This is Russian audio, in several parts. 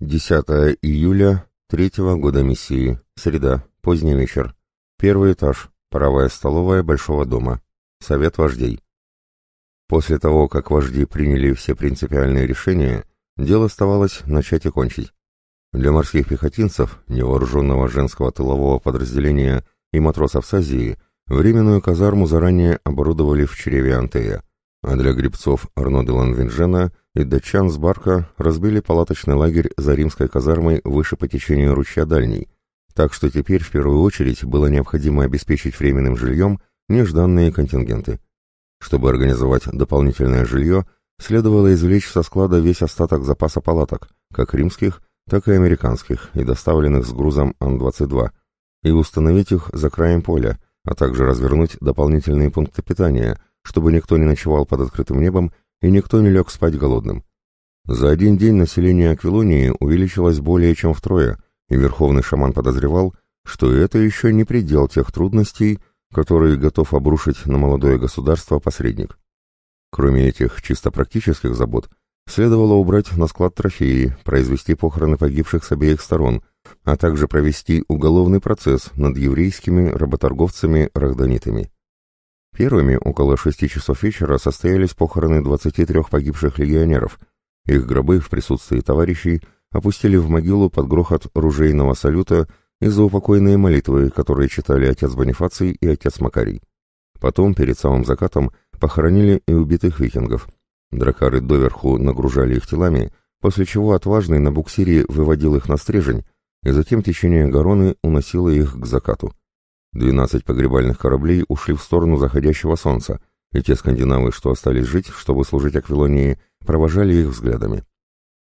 10 июля третьего года миссии. Среда. Поздний вечер. Первый этаж. Паровая столовая Большого дома. Совет вождей. После того, как вожди приняли все принципиальные решения, дело оставалось начать и кончить. Для морских пехотинцев, невооруженного женского тылового подразделения и матросов с Азии, временную казарму заранее оборудовали в чреве Антея, а для гребцов Арно де Ланвинжена и датчан с барка разбили палаточный лагерь за римской казармой выше по течению ручья Дальний, так что теперь в первую очередь было необходимо обеспечить временным жильем нежданные контингенты. Чтобы организовать дополнительное жилье, следовало извлечь со склада весь остаток запаса палаток, как римских, так и американских, и доставленных с грузом Ан-22, и установить их за краем поля, а также развернуть дополнительные пункты питания, чтобы никто не ночевал под открытым небом и никто не лег спать голодным. За один день население Аквилонии увеличилось более чем втрое, и верховный шаман подозревал, что это еще не предел тех трудностей, которые готов обрушить на молодое государство посредник. Кроме этих чисто практических забот, следовало убрать на склад трофеи, произвести похороны погибших с обеих сторон, а также провести уголовный процесс над еврейскими работорговцами-рахданитами. Первыми около шести часов вечера состоялись похороны 23 погибших легионеров. Их гробы в присутствии товарищей опустили в могилу под грохот ружейного салюта и заупокойные молитвы, которые читали отец Бонифаций и отец Макарий. Потом, перед самым закатом, похоронили и убитых викингов. Дракары доверху нагружали их телами, после чего отважный на буксире выводил их на стрежень, и затем течение Гароны уносило их к закату. Двенадцать погребальных кораблей ушли в сторону заходящего солнца, и те скандинавы, что остались жить, чтобы служить Аквилонии, провожали их взглядами.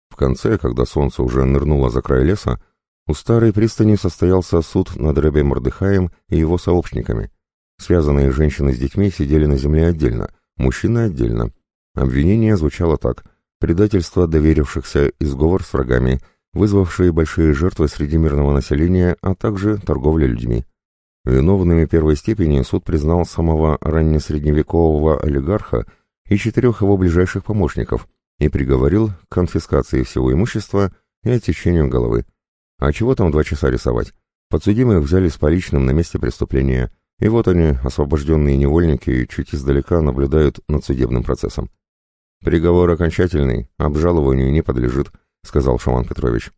В конце, когда солнце уже нырнуло за край леса, у старой пристани состоялся суд над Ребе Мордыхаем и его сообщниками. Связанные женщины с детьми сидели на земле отдельно, мужчины отдельно. Обвинение звучало так. Предательство доверившихся и сговор с врагами, вызвавшие большие жертвы среди мирного населения, а также торговля людьми. Виновными первой степени суд признал самого раннесредневекового олигарха и четырех его ближайших помощников и приговорил к конфискации всего имущества и отсечению головы. А чего там два часа рисовать? Подсудимых взяли с поличным на месте преступления, и вот они, освобожденные невольники, чуть издалека наблюдают над судебным процессом. «Приговор окончательный, обжалованию не подлежит», — сказал Шаман Петрович.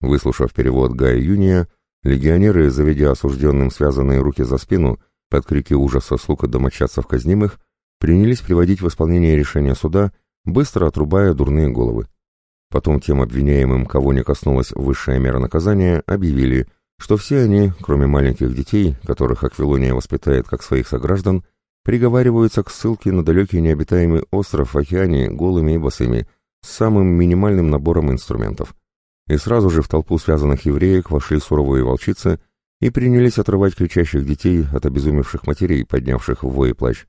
Выслушав перевод Гая Юния, Легионеры, заведя осужденным связанные руки за спину, под крики ужаса слуг домочадцев казнимых, принялись приводить в исполнение решения суда, быстро отрубая дурные головы. Потом тем обвиняемым, кого не коснулась высшая мера наказания, объявили, что все они, кроме маленьких детей, которых Аквилония воспитает как своих сограждан, приговариваются к ссылке на далекий необитаемый остров в океане голыми и босыми, с самым минимальным набором инструментов и сразу же в толпу связанных евреек вошли суровые волчицы и принялись отрывать кричащих детей от обезумевших матерей, поднявших в вой и плач.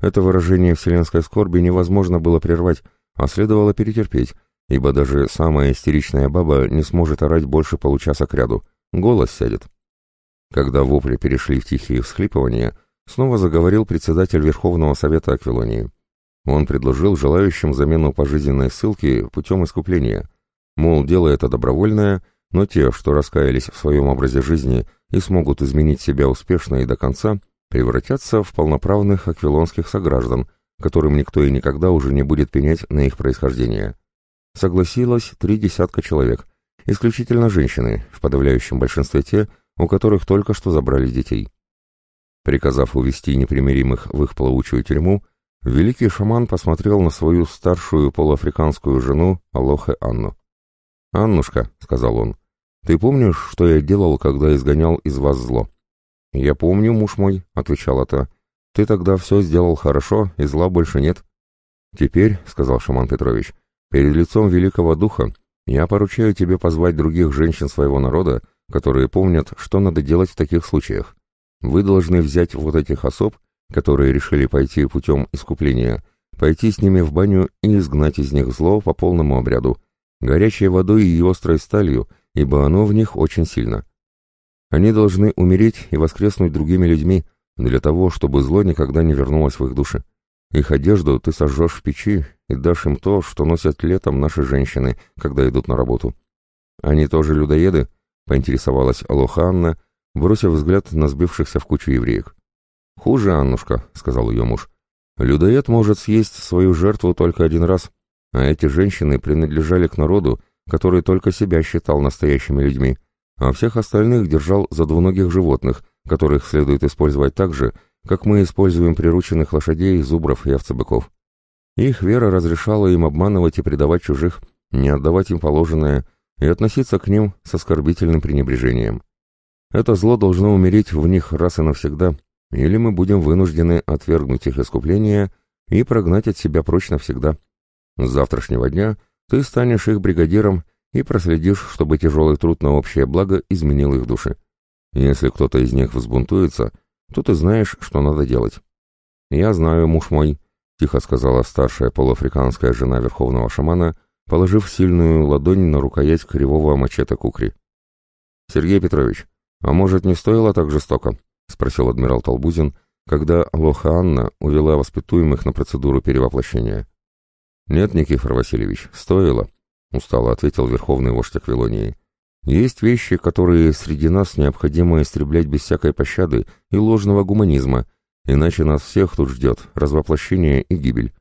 Это выражение вселенской скорби невозможно было прервать, а следовало перетерпеть, ибо даже самая истеричная баба не сможет орать больше получаса кряду, голос сядет. Когда вопли перешли в тихие всхлипывания, снова заговорил председатель Верховного Совета Аквилонии. Он предложил желающим замену пожизненной ссылки путем искупления, Мол, дело это добровольное, но те, что раскаялись в своем образе жизни и смогут изменить себя успешно и до конца, превратятся в полноправных аквилонских сограждан, которым никто и никогда уже не будет пенять на их происхождение. Согласилось три десятка человек, исключительно женщины, в подавляющем большинстве те, у которых только что забрали детей. Приказав увести непримиримых в их плавучую тюрьму, великий шаман посмотрел на свою старшую полуафриканскую жену Алохе Анну. «Аннушка», — сказал он, — «ты помнишь, что я делал, когда изгонял из вас зло?» «Я помню, муж мой», — отвечала та, — «ты тогда все сделал хорошо, и зла больше нет». «Теперь», — сказал Шаман Петрович, — «перед лицом великого духа я поручаю тебе позвать других женщин своего народа, которые помнят, что надо делать в таких случаях. Вы должны взять вот этих особ, которые решили пойти путем искупления, пойти с ними в баню и изгнать из них зло по полному обряду, горячей водой и острой сталью, ибо оно в них очень сильно. Они должны умереть и воскреснуть другими людьми, для того, чтобы зло никогда не вернулось в их души. Их одежду ты сожжешь в печи и дашь им то, что носят летом наши женщины, когда идут на работу. Они тоже людоеды?» — поинтересовалась Алоха Анна, бросив взгляд на сбившихся в кучу евреек. «Хуже, Аннушка», — сказал ее муж. «Людоед может съесть свою жертву только один раз, а эти женщины принадлежали к народу, который только себя считал настоящими людьми, а всех остальных держал за двуногих животных, которых следует использовать так же, как мы используем прирученных лошадей, зубров и овцебыков. Их вера разрешала им обманывать и предавать чужих, не отдавать им положенное и относиться к ним с оскорбительным пренебрежением. Это зло должно умереть в них раз и навсегда, или мы будем вынуждены отвергнуть их искупление и прогнать от себя прочь навсегда. С завтрашнего дня ты станешь их бригадиром и проследишь, чтобы тяжелый труд на общее благо изменил их души. Если кто-то из них взбунтуется, то ты знаешь, что надо делать. «Я знаю, муж мой», — тихо сказала старшая полуафриканская жена верховного шамана, положив сильную ладонь на рукоять кривого мачете кукри. «Сергей Петрович, а может, не стоило так жестоко?» — спросил адмирал Толбузин, когда Лоха Анна увела воспитуемых на процедуру перевоплощения. «Нет, Никифор Васильевич, стоило», — устало ответил верховный вождь Аквилонии. «Есть вещи, которые среди нас необходимо истреблять без всякой пощады и ложного гуманизма, иначе нас всех тут ждет развоплощение и гибель.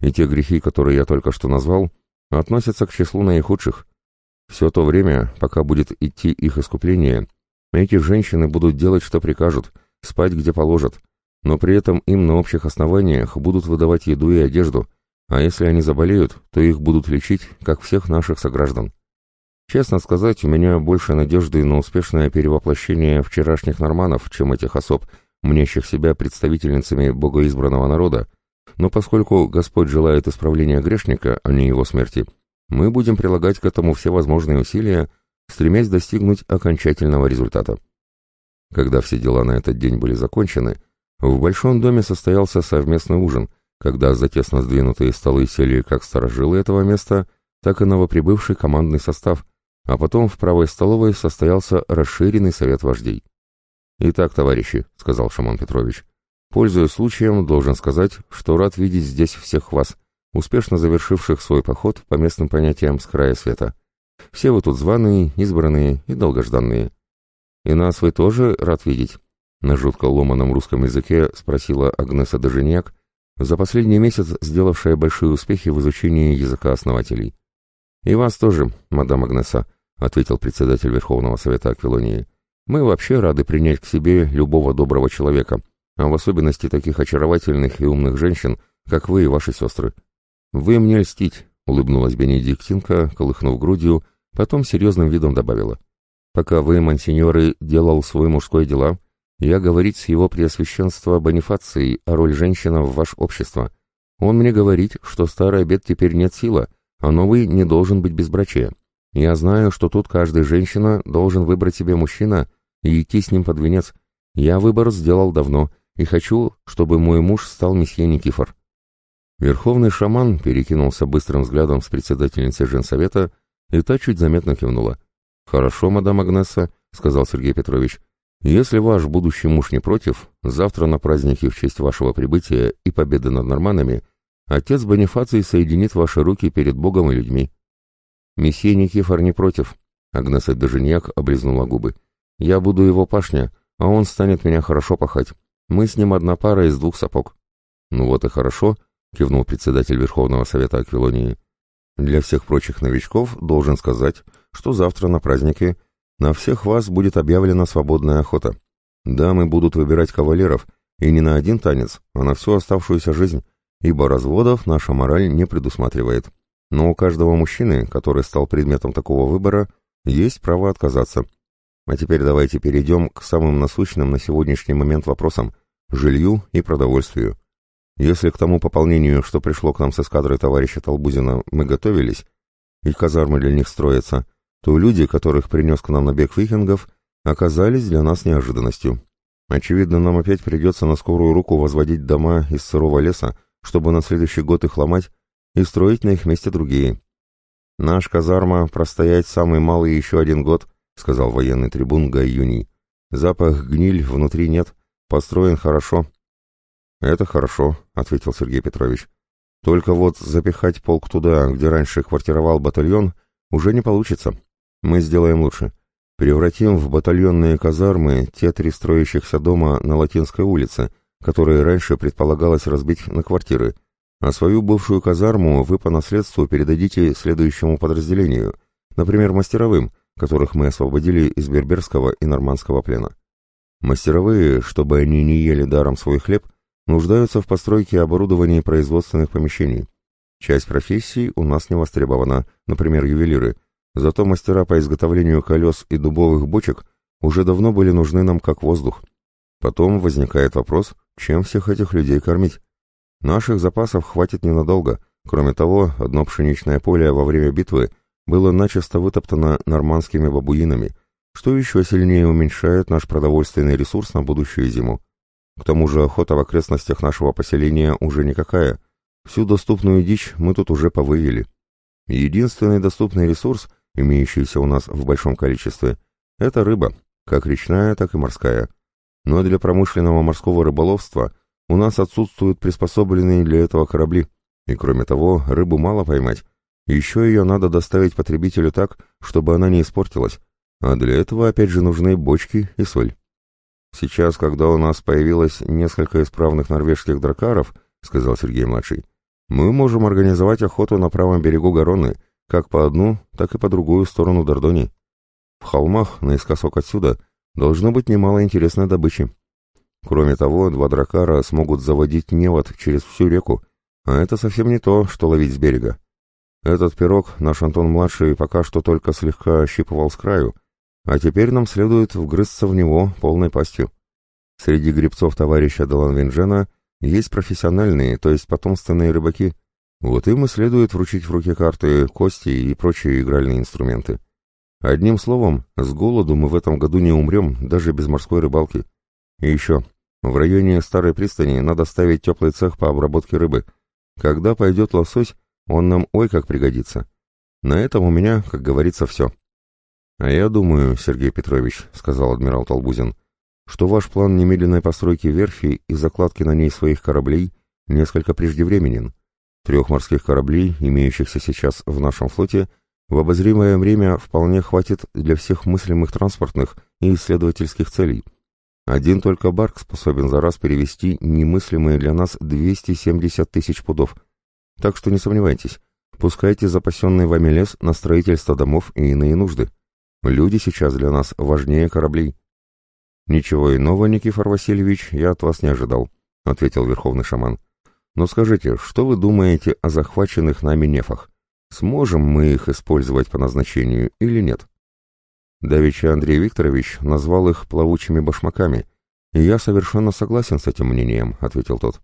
И те грехи, которые я только что назвал, относятся к числу наихудших. Все то время, пока будет идти их искупление, эти женщины будут делать, что прикажут, спать, где положат, но при этом им на общих основаниях будут выдавать еду и одежду, а если они заболеют, то их будут лечить, как всех наших сограждан. Честно сказать, у меня больше надежды на успешное перевоплощение вчерашних норманов, чем этих особ, мнящих себя представительницами богоизбранного народа, но поскольку Господь желает исправления грешника, а не его смерти, мы будем прилагать к этому все возможные усилия, стремясь достигнуть окончательного результата. Когда все дела на этот день были закончены, в большом доме состоялся совместный ужин, когда за тесно сдвинутые столы сели как сторожилы этого места, так и новоприбывший командный состав, а потом в правой столовой состоялся расширенный совет вождей. «Итак, товарищи», — сказал Шаман Петрович, — «пользуясь случаем, должен сказать, что рад видеть здесь всех вас, успешно завершивших свой поход по местным понятиям с края света. Все вы тут званые, избранные и долгожданные. И нас вы тоже рад видеть?» На жутко ломаном русском языке спросила Агнеса Деженьяк, за последний месяц сделавшая большие успехи в изучении языка основателей. «И вас тоже, мадам Агнеса», — ответил председатель Верховного Совета Аквилонии. «Мы вообще рады принять к себе любого доброго человека, а в особенности таких очаровательных и умных женщин, как вы и ваши сестры. Вы мне льстить», — улыбнулась Бенедиктинка, колыхнув грудью, потом серьезным видом добавила. «Пока вы, мансиньоры, делал свой мужской дела, я говорить с его преосвященства Бонифацией о роль женщины в ваше общество. Он мне говорит, что старый обед теперь нет сила, а новый не должен быть безбрачия. Я знаю, что тут каждая женщина должен выбрать себе мужчина и идти с ним под венец. Я выбор сделал давно и хочу, чтобы мой муж стал месье Никифор». Верховный шаман перекинулся быстрым взглядом с председательницей женсовета, и та чуть заметно кивнула. «Хорошо, мадам Агнесса», — сказал Сергей Петрович, если ваш будущий муж не против, завтра на празднике в честь вашего прибытия и победы над норманами отец Бонифаций соединит ваши руки перед Богом и людьми. Месье Никифор не против, Агнеса Дежиньяк облизнула губы. Я буду его пашня, а он станет меня хорошо пахать. Мы с ним одна пара из двух сапог. Ну вот и хорошо, кивнул председатель Верховного Совета Аквилонии. Для всех прочих новичков должен сказать, что завтра на празднике на всех вас будет объявлена свободная охота. Дамы будут выбирать кавалеров, и не на один танец, а на всю оставшуюся жизнь, ибо разводов наша мораль не предусматривает. Но у каждого мужчины, который стал предметом такого выбора, есть право отказаться. А теперь давайте перейдем к самым насущным на сегодняшний момент вопросам – жилью и продовольствию. Если к тому пополнению, что пришло к нам с эскадрой товарища Толбузина, мы готовились, и казармы для них строятся – то люди, которых принес к нам набег викингов, оказались для нас неожиданностью. Очевидно, нам опять придется на скорую руку возводить дома из сырого леса, чтобы на следующий год их ломать и строить на их месте другие. «Наш казарма простоять самый малый еще один год», — сказал военный трибун Гай Юний. «Запах гниль внутри нет, построен хорошо». «Это хорошо», — ответил Сергей Петрович. «Только вот запихать полк туда, где раньше квартировал батальон, уже не получится. Мы сделаем лучше. Превратим в батальонные казармы те три строящихся дома на Латинской улице, которые раньше предполагалось разбить на квартиры, а свою бывшую казарму вы по наследству передадите следующему подразделению, например, мастеровым, которых мы освободили из берберского и нормандского плена. Мастеровые, чтобы они не ели даром свой хлеб, нуждаются в постройке и оборудовании производственных помещений. Часть профессий у нас не востребована, например, ювелиры, зато мастера по изготовлению колес и дубовых бочек уже давно были нужны нам как воздух. Потом возникает вопрос, чем всех этих людей кормить. Наших запасов хватит ненадолго. Кроме того, одно пшеничное поле во время битвы было начисто вытоптано нормандскими бабуинами, что еще сильнее уменьшает наш продовольственный ресурс на будущую зиму. К тому же охота в окрестностях нашего поселения уже никакая. Всю доступную дичь мы тут уже повывели. Единственный доступный ресурс, имеющийся у нас в большом количестве, это рыба, как речная, так и морская. Но для промышленного морского рыболовства у нас отсутствуют приспособленные для этого корабли, и кроме того, рыбу мало поймать. Еще ее надо доставить потребителю так, чтобы она не испортилась, а для этого опять же нужны бочки и соль. «Сейчас, когда у нас появилось несколько исправных норвежских дракаров, — сказал Сергей-младший, — мы можем организовать охоту на правом берегу Garonne, как по одну, так и по другую сторону Дордони. В холмах, наискосок отсюда, должно быть немало интересной добычи. Кроме того, два дракара смогут заводить невод через всю реку, а это совсем не то, что ловить с берега. Этот пирог наш Антон-младший пока что только слегка ощипывал с краю, а теперь нам следует вгрызться в него полной пастью. Среди грибцов товарища Деланвинджена есть профессиональные, то есть потомственные рыбаки. Вот им и следует вручить в руки карты, кости и прочие игральные инструменты. Одним словом, с голоду мы в этом году не умрем, даже без морской рыбалки. И еще, в районе старой пристани надо ставить теплый цех по обработке рыбы. Когда пойдет лосось, он нам ой как пригодится. На этом у меня, как говорится, все. «А я думаю, Сергей Петрович», — сказал адмирал Толбузин, «что ваш план немедленной постройки верфи и закладки на ней своих кораблей несколько преждевременен. Трех морских кораблей, имеющихся сейчас в нашем флоте, в обозримое время вполне хватит для всех мыслимых транспортных и исследовательских целей. Один только Барк способен за раз перевести немыслимые для нас 270 тысяч пудов. Так что не сомневайтесь, пускайте запасенный вами лес на строительство домов и иные нужды». Люди сейчас для нас важнее кораблей. Ничего иного, Никифор Васильевич, я от вас не ожидал, ответил верховный шаман. Но скажите, что вы думаете о захваченных нами нефах? Сможем мы их использовать по назначению или нет? Давича Андрей Викторович назвал их плавучими башмаками, и я совершенно согласен с этим мнением, ответил тот.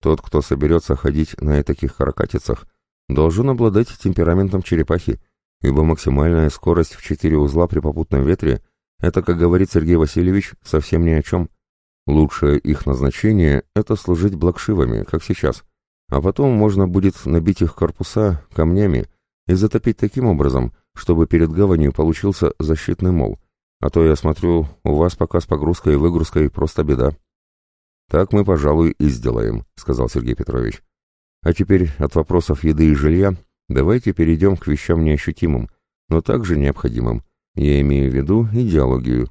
Тот, кто соберется ходить на таких каракатицах, должен обладать темпераментом черепахи, ибо максимальная скорость в четыре узла при попутном ветре – это, как говорит Сергей Васильевич, совсем ни о чем. Лучшее их назначение – это служить блокшивами, как сейчас, а потом можно будет набить их корпуса камнями и затопить таким образом, чтобы перед гаванью получился защитный мол. А то я смотрю, у вас пока с погрузкой и выгрузкой просто беда. Так мы, пожалуй, и сделаем, сказал Сергей Петрович. А теперь от вопросов еды и жилья Давайте перейдем к вещам неощутимым, но также необходимым. Я имею в виду идеологию.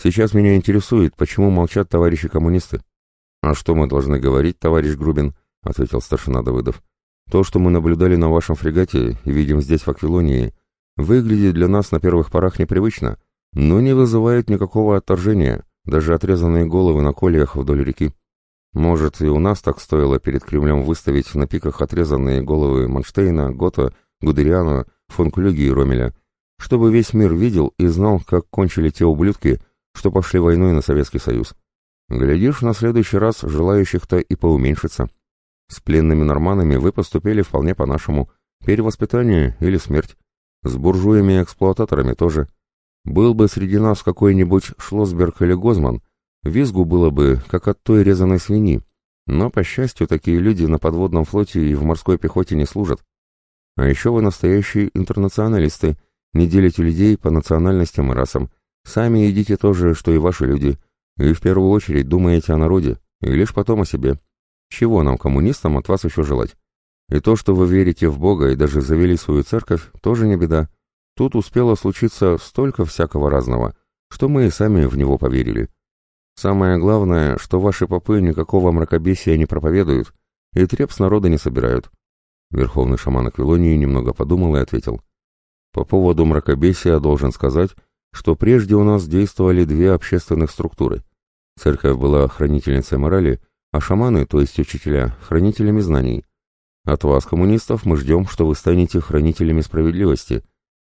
Сейчас меня интересует, почему молчат товарищи коммунисты. А что мы должны говорить, товарищ Грубин? ответил старшина Давыдов. То, что мы наблюдали на вашем фрегате и видим здесь в Аквилонии, выглядит для нас на первых порах непривычно, но не вызывает никакого отторжения, даже отрезанные головы на кольях вдоль реки. Может, и у нас так стоило перед Кремлем выставить на пиках отрезанные головы Манштейна, Гота, Гудериана, фон Клюги и Ромеля, чтобы весь мир видел и знал, как кончили те ублюдки, что пошли войной на Советский Союз. Глядишь, на следующий раз желающих-то и поуменьшится. С пленными норманами вы поступили вполне по-нашему. Перевоспитание или смерть. С буржуями-эксплуататорами тоже. Был бы среди нас какой-нибудь Шлосберг или Гозман, Визгу было бы, как от той резаной свиньи, но, по счастью, такие люди на подводном флоте и в морской пехоте не служат. А еще вы настоящие интернационалисты, не делите людей по национальностям и расам. Сами едите то же, что и ваши люди, и в первую очередь думаете о народе, и лишь потом о себе. Чего нам, коммунистам, от вас еще желать? И то, что вы верите в Бога и даже завели свою церковь, тоже не беда. Тут успело случиться столько всякого разного, что мы и сами в него поверили. Самое главное, что ваши попы никакого мракобесия не проповедуют и треп с народа не собирают. Верховный шаман Аквилонии немного подумал и ответил. По поводу мракобесия должен сказать, что прежде у нас действовали две общественных структуры. Церковь была хранительницей морали, а шаманы, то есть учителя, хранителями знаний. От вас, коммунистов, мы ждем, что вы станете хранителями справедливости,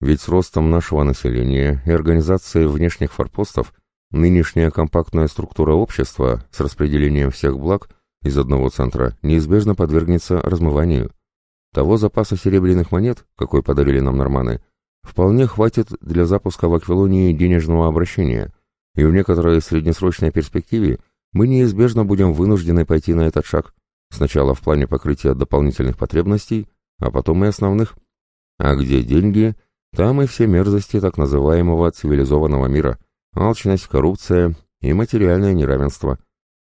ведь с ростом нашего населения и организацией внешних форпостов нынешняя компактная структура общества с распределением всех благ из одного центра неизбежно подвергнется размыванию. Того запаса серебряных монет, какой подарили нам норманы, вполне хватит для запуска в Аквилонии денежного обращения, и в некоторой среднесрочной перспективе мы неизбежно будем вынуждены пойти на этот шаг, сначала в плане покрытия дополнительных потребностей, а потом и основных. А где деньги, там и все мерзости так называемого цивилизованного мира, алчность, коррупция и материальное неравенство.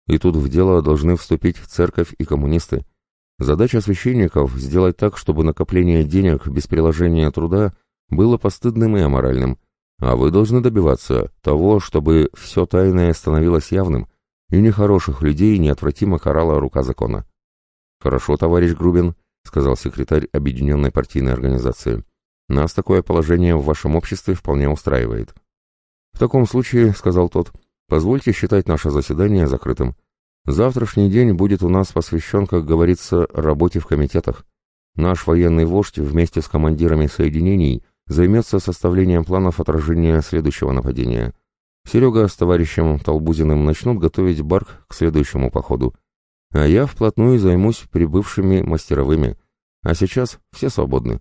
И тут в дело должны вступить церковь и коммунисты – Задача священников — сделать так, чтобы накопление денег без приложения труда было постыдным и аморальным, а вы должны добиваться того, чтобы все тайное становилось явным, и нехороших людей неотвратимо карала рука закона. «Хорошо, товарищ Грубин», — сказал секретарь Объединенной партийной организации. «Нас такое положение в вашем обществе вполне устраивает». «В таком случае», — сказал тот, — «позвольте считать наше заседание закрытым. Завтрашний день будет у нас посвящен, как говорится, работе в комитетах. Наш военный вождь вместе с командирами соединений займется составлением планов отражения следующего нападения. Серега с товарищем Толбузиным начнут готовить барк к следующему походу. А я вплотную займусь прибывшими мастеровыми. А сейчас все свободны.